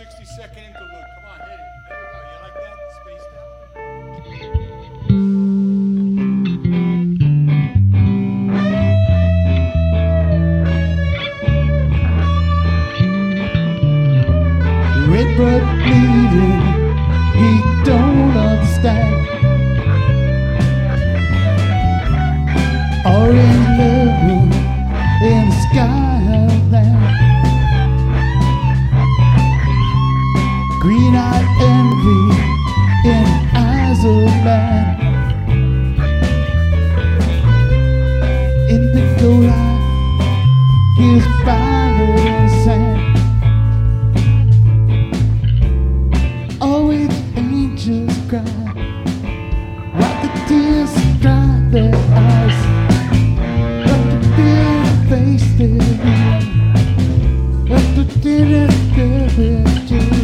60 second interlude. Come on, hit it. There go. You like that? Spaced out? Red blood bleeding, he don't understand. Green eyed envy in the eyes of man. Indigo light gives fire and sand. Oh, always angels cry. Wipe the tears dry their eyes. Let the fear face their heat. Let the tears fill their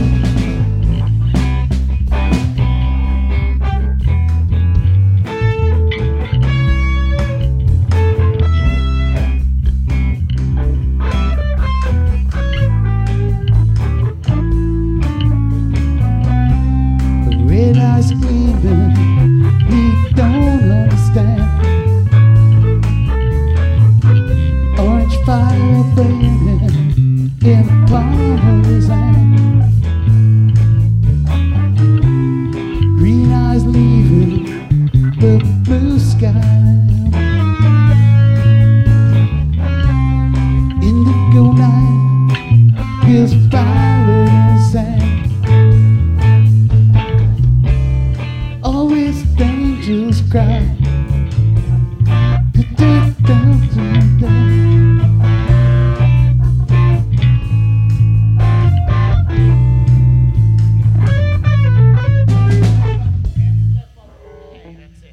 girlfriend in a cloud Green eyes leaving the blue sky. in Indigo night gives fire and sand. Always angels cry.